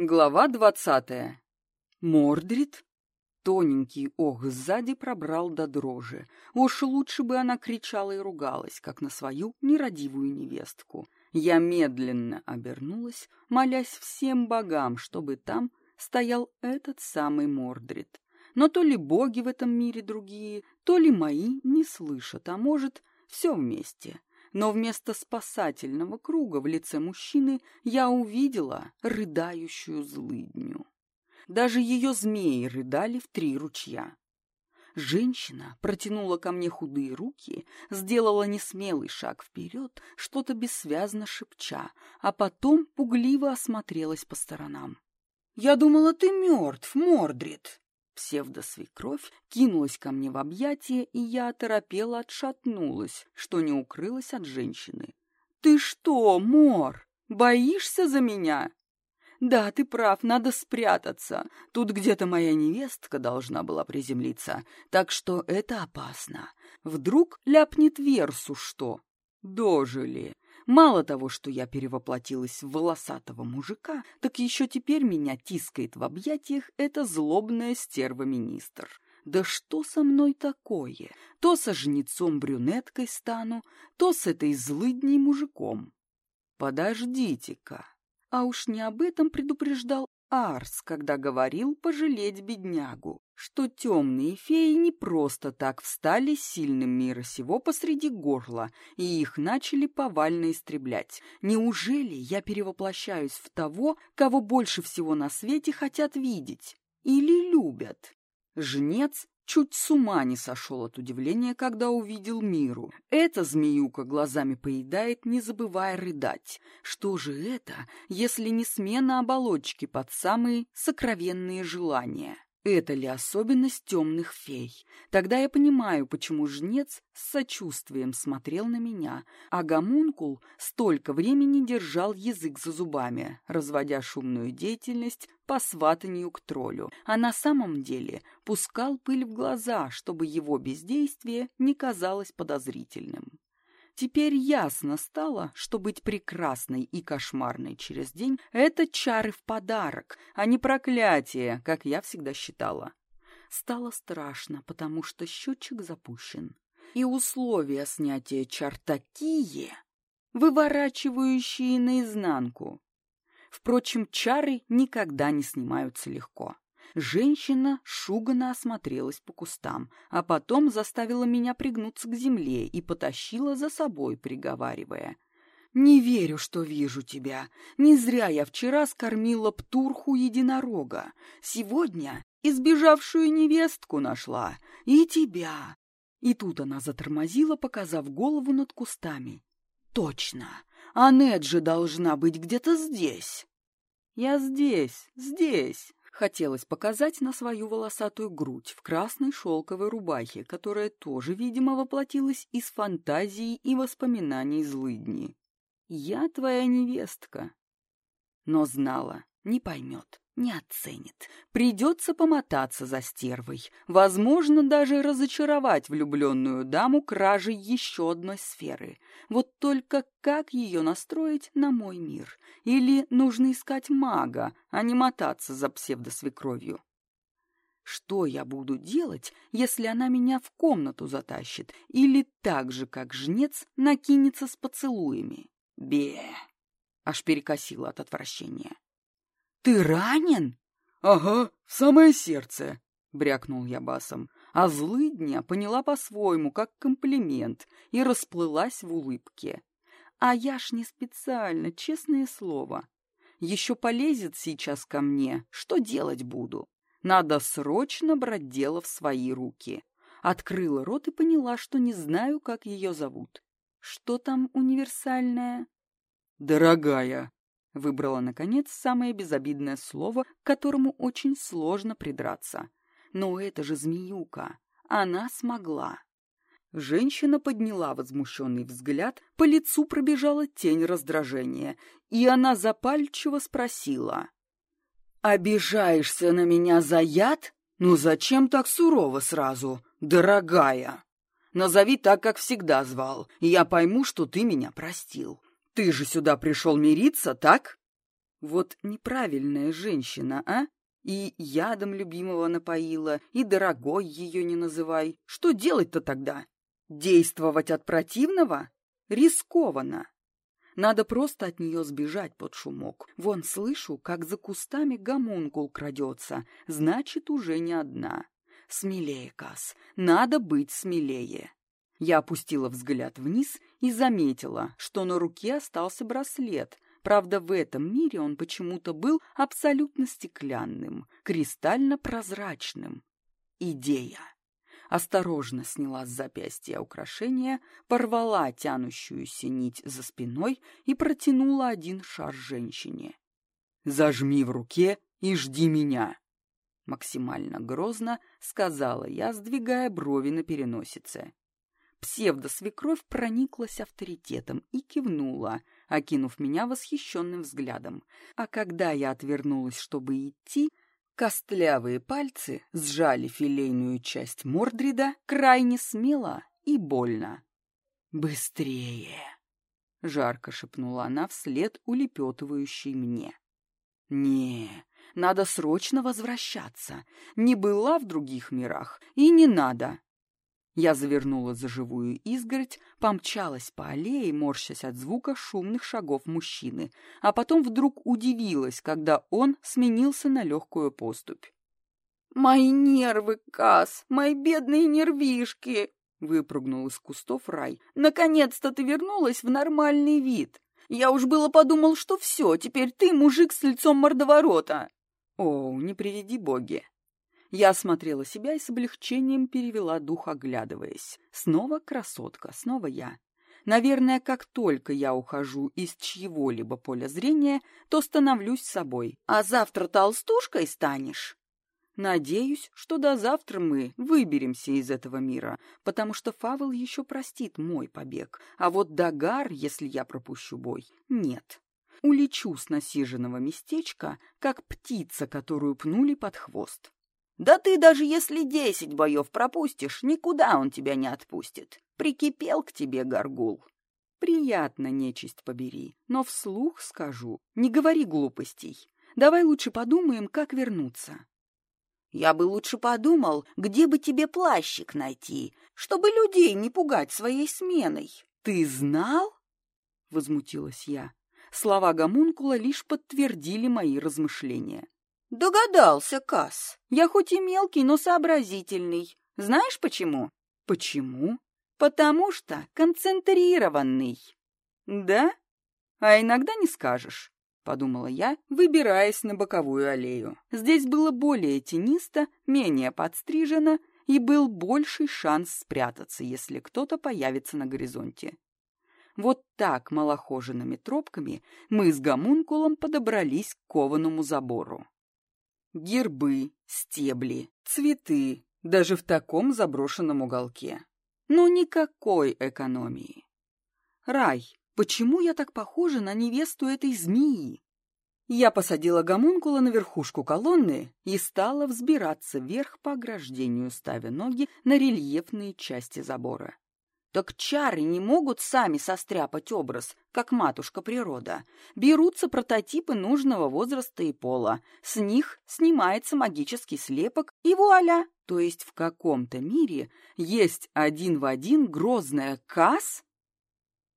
Глава двадцатая. Мордрид? Тоненький ох сзади пробрал до дрожи. Уж лучше бы она кричала и ругалась, как на свою нерадивую невестку. Я медленно обернулась, молясь всем богам, чтобы там стоял этот самый Мордрид. Но то ли боги в этом мире другие, то ли мои не слышат, а может, все вместе но вместо спасательного круга в лице мужчины я увидела рыдающую злыдню. Даже ее змеи рыдали в три ручья. Женщина протянула ко мне худые руки, сделала несмелый шаг вперед, что-то бессвязно шепча, а потом пугливо осмотрелась по сторонам. «Я думала, ты мертв, Мордрид!» Псевдосвекровь кинулась ко мне в объятия, и я оторопела отшатнулась, что не укрылась от женщины. «Ты что, Мор, боишься за меня?» «Да, ты прав, надо спрятаться. Тут где-то моя невестка должна была приземлиться, так что это опасно. Вдруг ляпнет Версу что?» «Дожили. Мало того, что я перевоплотилась в волосатого мужика, так еще теперь меня тискает в объятиях эта злобная стерва-министр. Да что со мной такое? То со жнецом-брюнеткой стану, то с этой злыдней мужиком. Подождите-ка. А уж не об этом предупреждал Арс, когда говорил пожалеть беднягу, что темные феи не просто так встали сильным мира сего посреди горла, и их начали повально истреблять. Неужели я перевоплощаюсь в того, кого больше всего на свете хотят видеть? Или любят? Жнец чуть с ума не сошел от удивления, когда увидел миру. Эта змеюка глазами поедает, не забывая рыдать. Что же это, если не смена оболочки под самые сокровенные желания? Это ли особенность темных фей? Тогда я понимаю, почему жнец с сочувствием смотрел на меня, а гомункул столько времени держал язык за зубами, разводя шумную деятельность по сватанию к троллю, а на самом деле пускал пыль в глаза, чтобы его бездействие не казалось подозрительным. Теперь ясно стало, что быть прекрасной и кошмарной через день — это чары в подарок, а не проклятие, как я всегда считала. Стало страшно, потому что счетчик запущен. И условия снятия чар такие, выворачивающие наизнанку. Впрочем, чары никогда не снимаются легко. Женщина шуганно осмотрелась по кустам, а потом заставила меня пригнуться к земле и потащила за собой, приговаривая. «Не верю, что вижу тебя. Не зря я вчера скормила птурху единорога. Сегодня избежавшую невестку нашла. И тебя». И тут она затормозила, показав голову над кустами. «Точно! Анет же должна быть где-то здесь!» «Я здесь, здесь!» Хотелось показать на свою волосатую грудь в красной шелковой рубахе, которая тоже, видимо, воплотилась из фантазии и воспоминаний злыдни. «Я твоя невестка». Но знала, не поймет не оценит. Придется помотаться за стервой. Возможно, даже разочаровать влюбленную даму кражей еще одной сферы. Вот только как ее настроить на мой мир? Или нужно искать мага, а не мотаться за псевдосвекровью? Что я буду делать, если она меня в комнату затащит или так же, как жнец, накинется с поцелуями? Бе! Аж перекосила от отвращения. «Ты ранен?» «Ага, в самое сердце», — брякнул я басом. А злыдня поняла по-своему, как комплимент, и расплылась в улыбке. А я ж не специально, честное слово. Еще полезет сейчас ко мне, что делать буду? Надо срочно брать дело в свои руки. Открыла рот и поняла, что не знаю, как ее зовут. Что там универсальное? «Дорогая», Выбрала, наконец, самое безобидное слово, к которому очень сложно придраться. Но это же змеюка. Она смогла. Женщина подняла возмущенный взгляд, по лицу пробежала тень раздражения, и она запальчиво спросила. «Обижаешься на меня за яд? Ну зачем так сурово сразу, дорогая? Назови так, как всегда звал, и я пойму, что ты меня простил. Ты же сюда пришел мириться, так? Вот неправильная женщина, а? И ядом любимого напоила, и дорогой ее не называй. Что делать-то тогда? Действовать от противного? Рискованно. Надо просто от нее сбежать под шумок. Вон слышу, как за кустами гомункул крадется. Значит, уже не одна. Смелее, Кас, надо быть смелее. Я опустила взгляд вниз и заметила, что на руке остался браслет. Правда, в этом мире он почему-то был абсолютно стеклянным, кристально-прозрачным. Идея осторожно сняла с запястья украшение, порвала тянущуюся нить за спиной и протянула один шар женщине. «Зажми в руке и жди меня!» Максимально грозно сказала я, сдвигая брови на переносице. Псевдосвекровь прониклась авторитетом и кивнула, окинув меня восхищенным взглядом. А когда я отвернулась, чтобы идти, Костлявые пальцы сжали филейную часть Мордрида крайне смело и больно. «Быстрее!» — жарко шепнула она вслед улепетывающей мне. «Не, надо срочно возвращаться. Не была в других мирах, и не надо. Я завернула за живую изгородь, помчалась по аллее, морщась от звука шумных шагов мужчины, а потом вдруг удивилась, когда он сменился на легкую поступь. «Мои нервы, Кас, мои бедные нервишки!» — выпрыгнул из кустов рай. «Наконец-то ты вернулась в нормальный вид! Я уж было подумал, что все, теперь ты мужик с лицом мордоворота!» «О, не приведи боги!» Я осмотрела себя и с облегчением перевела дух, оглядываясь. Снова красотка, снова я. Наверное, как только я ухожу из чьего-либо поля зрения, то становлюсь собой. А завтра толстушкой станешь? Надеюсь, что до завтра мы выберемся из этого мира, потому что Фавел еще простит мой побег, а вот Дагар, если я пропущу бой, нет. Улечу с насиженного местечка, как птица, которую пнули под хвост. Да ты даже если десять боев пропустишь, никуда он тебя не отпустит. Прикипел к тебе горгул. Приятно, нечисть побери, но вслух скажу, не говори глупостей. Давай лучше подумаем, как вернуться. Я бы лучше подумал, где бы тебе плащик найти, чтобы людей не пугать своей сменой. Ты знал? Возмутилась я. Слова гомункула лишь подтвердили мои размышления. Догадался, Кас. Я хоть и мелкий, но сообразительный. Знаешь почему? Почему? Потому что концентрированный. Да? А иногда не скажешь, подумала я, выбираясь на боковую аллею. Здесь было более тенисто, менее подстрижено, и был больший шанс спрятаться, если кто-то появится на горизонте. Вот так малохоженными тропками мы с гомункулом подобрались к кованому забору. Гербы, стебли, цветы, даже в таком заброшенном уголке. Но никакой экономии. Рай, почему я так похожа на невесту этой змеи? Я посадила гомункула на верхушку колонны и стала взбираться вверх по ограждению, ставя ноги на рельефные части забора. Так чары не могут сами состряпать образ, как матушка природа. Берутся прототипы нужного возраста и пола. С них снимается магический слепок, и вуаля! То есть в каком-то мире есть один в один грозная касс?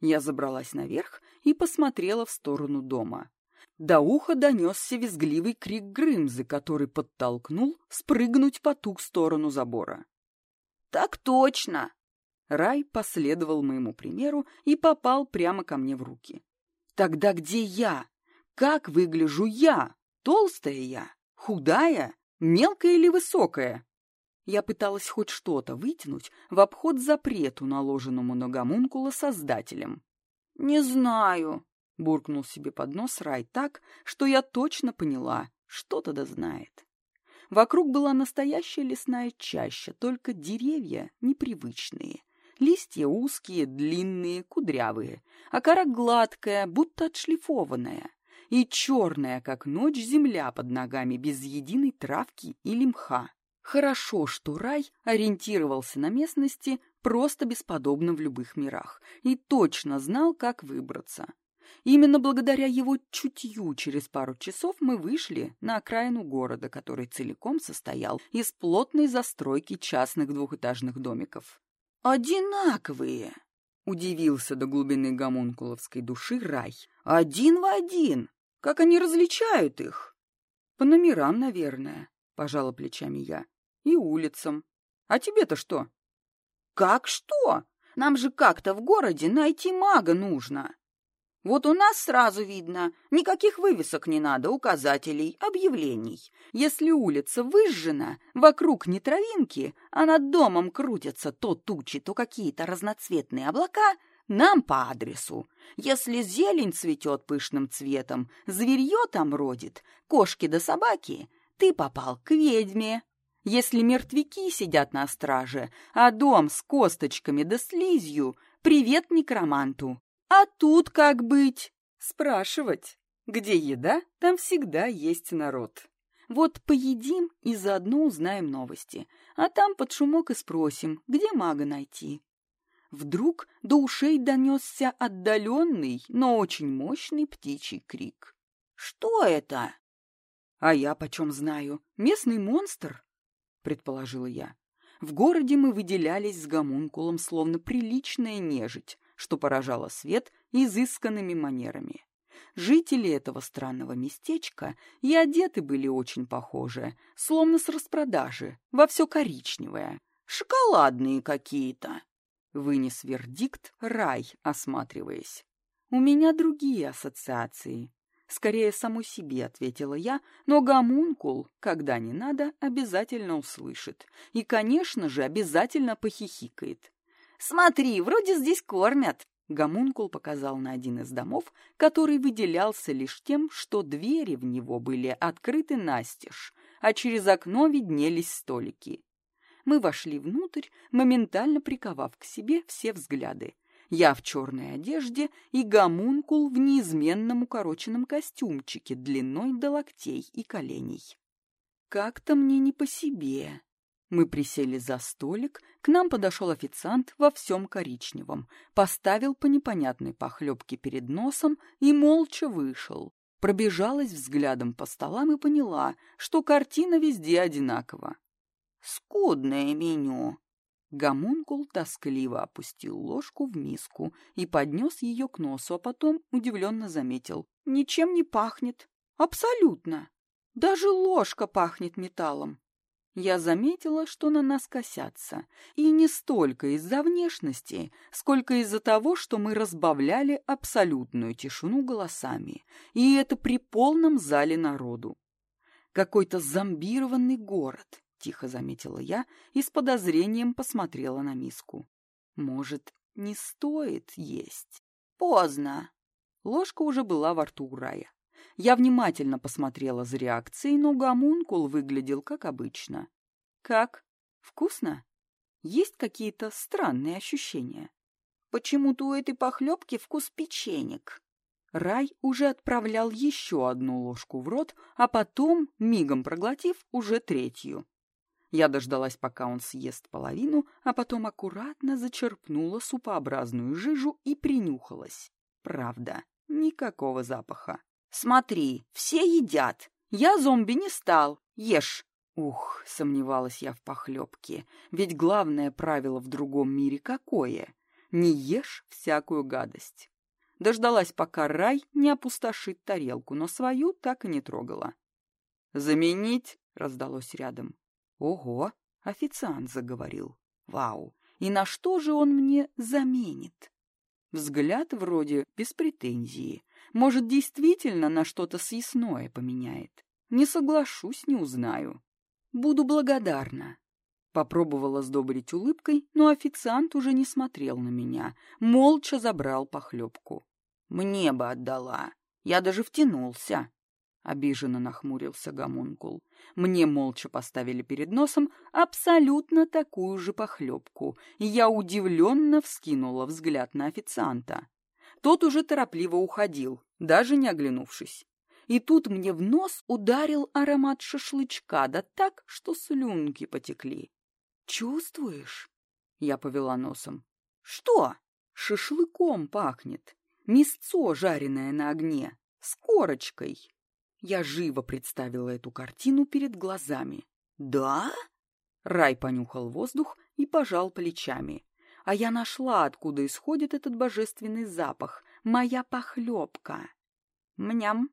Я забралась наверх и посмотрела в сторону дома. До уха донесся визгливый крик Грымзы, который подтолкнул спрыгнуть по ту сторону забора. «Так точно!» Рай последовал моему примеру и попал прямо ко мне в руки. Тогда где я? Как выгляжу я? Толстая я? Худая? Мелкая или высокая? Я пыталась хоть что-то вытянуть в обход запрету, наложенному на гомункула создателем. «Не знаю», — буркнул себе под нос Рай так, что я точно поняла, что-то да знает. Вокруг была настоящая лесная чаща, только деревья непривычные, Листья узкие, длинные, кудрявые, а кора гладкая, будто отшлифованная, и черная, как ночь, земля под ногами, без единой травки или мха. Хорошо, что рай ориентировался на местности просто бесподобно в любых мирах и точно знал, как выбраться. Именно благодаря его чутью через пару часов мы вышли на окраину города, который целиком состоял из плотной застройки частных двухэтажных домиков. «Одинаковые!» — удивился до глубины гомункуловской души рай. «Один в один! Как они различают их?» «По номерам, наверное», — пожала плечами я. «И улицам. А тебе-то что?» «Как что? Нам же как-то в городе найти мага нужно!» Вот у нас сразу видно, никаких вывесок не надо, указателей, объявлений. Если улица выжжена, вокруг не травинки, а над домом крутятся то тучи, то какие-то разноцветные облака, нам по адресу. Если зелень цветет пышным цветом, зверье там родит, кошки да собаки, ты попал к ведьме. Если мертвяки сидят на страже, а дом с косточками да слизью, привет некроманту. А тут как быть? Спрашивать. Где еда, там всегда есть народ. Вот поедим и заодно узнаем новости, а там под шумок и спросим, где мага найти. Вдруг до ушей донесся отдаленный, но очень мощный птичий крик. «Что это?» «А я почем знаю? Местный монстр?» — предположила я. В городе мы выделялись с гомункулом, словно приличная нежить, что поражало свет изысканными манерами. Жители этого странного местечка и одеты были очень похожи, словно с распродажи, во все коричневое. «Шоколадные какие-то!» — вынес вердикт рай, осматриваясь. «У меня другие ассоциации», Скорее, саму себе, ответила я, но гомункул, когда не надо, обязательно услышит. И, конечно же, обязательно похихикает. «Смотри, вроде здесь кормят!» Гомункул показал на один из домов, который выделялся лишь тем, что двери в него были открыты настежь, а через окно виднелись столики. Мы вошли внутрь, моментально приковав к себе все взгляды. Я в черной одежде и гомункул в неизменном укороченном костюмчике длиной до локтей и коленей. Как-то мне не по себе. Мы присели за столик, к нам подошел официант во всем коричневом, поставил по непонятной похлебке перед носом и молча вышел. Пробежалась взглядом по столам и поняла, что картина везде одинакова. «Скудное меню!» Гомункул тоскливо опустил ложку в миску и поднес ее к носу, а потом удивленно заметил. «Ничем не пахнет. Абсолютно. Даже ложка пахнет металлом я заметила, что на нас косятся, и не столько из-за внешности, сколько из-за того, что мы разбавляли абсолютную тишину голосами, и это при полном зале народу. «Какой-то зомбированный город», — тихо заметила я и с подозрением посмотрела на миску. «Может, не стоит есть?» «Поздно». Ложка уже была во рту Рая. Я внимательно посмотрела за реакцией, но гомункул выглядел как обычно. Как? Вкусно? Есть какие-то странные ощущения? Почему-то у этой похлебки вкус печенек. Рай уже отправлял еще одну ложку в рот, а потом, мигом проглотив, уже третью. Я дождалась, пока он съест половину, а потом аккуратно зачерпнула супообразную жижу и принюхалась. Правда, никакого запаха. Смотри, все едят. Я зомби не стал. Ешь. Ух, сомневалась я в похлебке. Ведь главное правило в другом мире какое? Не ешь всякую гадость. Дождалась, пока рай не опустошит тарелку, но свою так и не трогала. «Заменить?» — раздалось рядом. «Ого!» — официант заговорил. «Вау! И на что же он мне заменит?» Взгляд вроде без претензии, может, действительно на что-то съестное поменяет. Не соглашусь, не узнаю. Буду благодарна. Попробовала сдобрить улыбкой, но официант уже не смотрел на меня, молча забрал похлебку. «Мне бы отдала. Я даже втянулся», — обиженно нахмурился гомункул. Мне молча поставили перед носом абсолютно такую же похлебку, я удивленно вскинула взгляд на официанта. Тот уже торопливо уходил, даже не оглянувшись. И тут мне в нос ударил аромат шашлычка, да так, что слюнки потекли. «Чувствуешь?» — я повела носом. «Что?» «Шашлыком пахнет. Мясцо, жареное на огне, с корочкой. Я живо представила эту картину перед глазами. «Да?» Рай понюхал воздух и пожал плечами. А я нашла, откуда исходит этот божественный запах. Моя похлебка. Мням.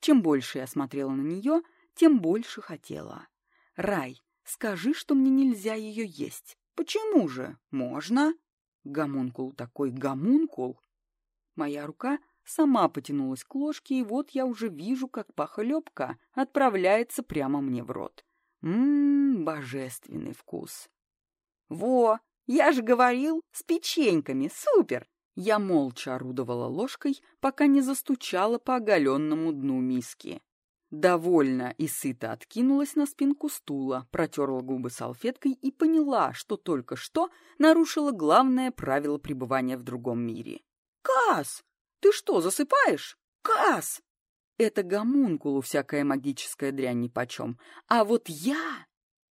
Чем больше я смотрела на нее, тем больше хотела. Рай, скажи, что мне нельзя ее есть. Почему же? Можно. Гомункул такой гомункул. Моя рука сама потянулась к ложке, и вот я уже вижу, как похлебка отправляется прямо мне в рот. Ммм, божественный вкус. Во, я же говорил, с печеньками, супер! Я молча орудовала ложкой, пока не застучала по оголенному дну миски. Довольно и сыто откинулась на спинку стула, протерла губы салфеткой и поняла, что только что нарушила главное правило пребывания в другом мире. «Кас! Ты что, засыпаешь? Кас!» Это гомункулу всякая магическая дрянь нипочем. А вот я...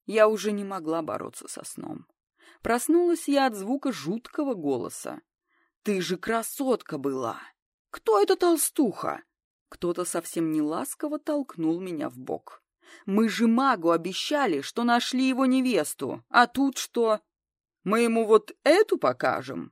Я уже не могла бороться со сном. Проснулась я от звука жуткого голоса. «Ты же красотка была! Кто эта толстуха?» Кто-то совсем не ласково толкнул меня в бок. «Мы же магу обещали, что нашли его невесту, а тут что? Мы ему вот эту покажем?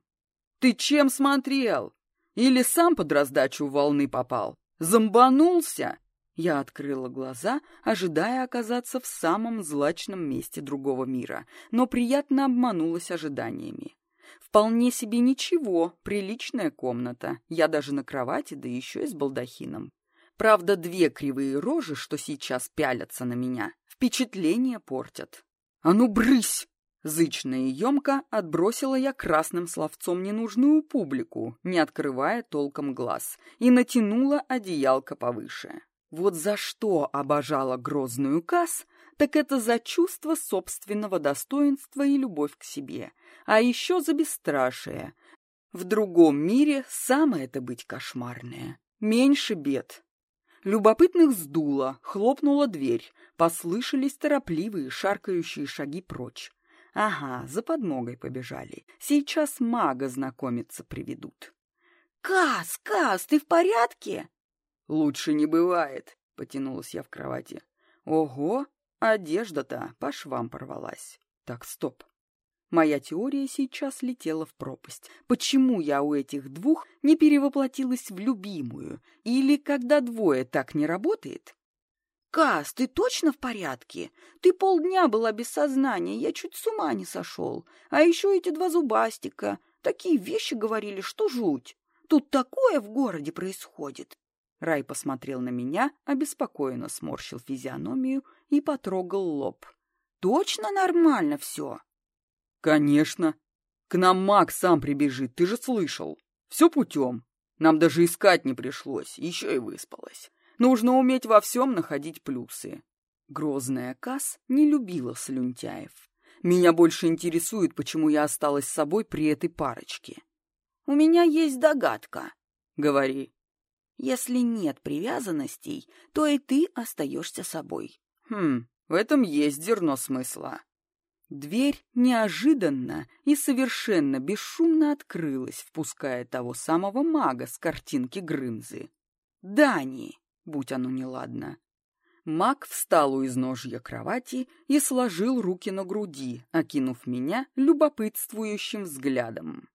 Ты чем смотрел? Или сам под раздачу волны попал? Зомбанулся?» Я открыла глаза, ожидая оказаться в самом злачном месте другого мира, но приятно обманулась ожиданиями. Вполне себе ничего, приличная комната. Я даже на кровати, да еще и с балдахином. Правда, две кривые рожи, что сейчас пялятся на меня, впечатление портят. «А ну, брысь!» Зычно и емко отбросила я красным словцом ненужную публику, не открывая толком глаз, и натянула одеялко повыше. Вот за что обожала грозную Касс, так это за чувство собственного достоинства и любовь к себе, а еще за бесстрашие. В другом мире самое это быть кошмарное. Меньше бед. Любопытных сдуло, хлопнула дверь, послышались торопливые шаркающие шаги прочь. Ага, за подмогой побежали. Сейчас мага знакомиться приведут. «Кас, Кас, ты в порядке?» «Лучше не бывает», — потянулась я в кровати. «Ого, одежда-то по швам порвалась. Так, стоп. Моя теория сейчас летела в пропасть. Почему я у этих двух не перевоплотилась в любимую? Или когда двое так не работает? «Кас, ты точно в порядке? Ты полдня была без сознания, я чуть с ума не сошел. А еще эти два зубастика. Такие вещи говорили, что жуть. Тут такое в городе происходит. Рай посмотрел на меня, обеспокоенно сморщил физиономию и потрогал лоб. «Точно нормально все?» «Конечно. К нам маг сам прибежит, ты же слышал. Все путем. Нам даже искать не пришлось, еще и выспалась. Нужно уметь во всем находить плюсы». Грозная Кас не любила слюнтяев. Меня больше интересует, почему я осталась с собой при этой парочке. «У меня есть догадка». «Говори». Если нет привязанностей, то и ты остаешься собой. Хм, в этом есть зерно смысла. Дверь неожиданно и совершенно бесшумно открылась, впуская того самого мага с картинки Грымзы. Дани, будь оно неладно. Маг встал у изножья кровати и сложил руки на груди, окинув меня любопытствующим взглядом.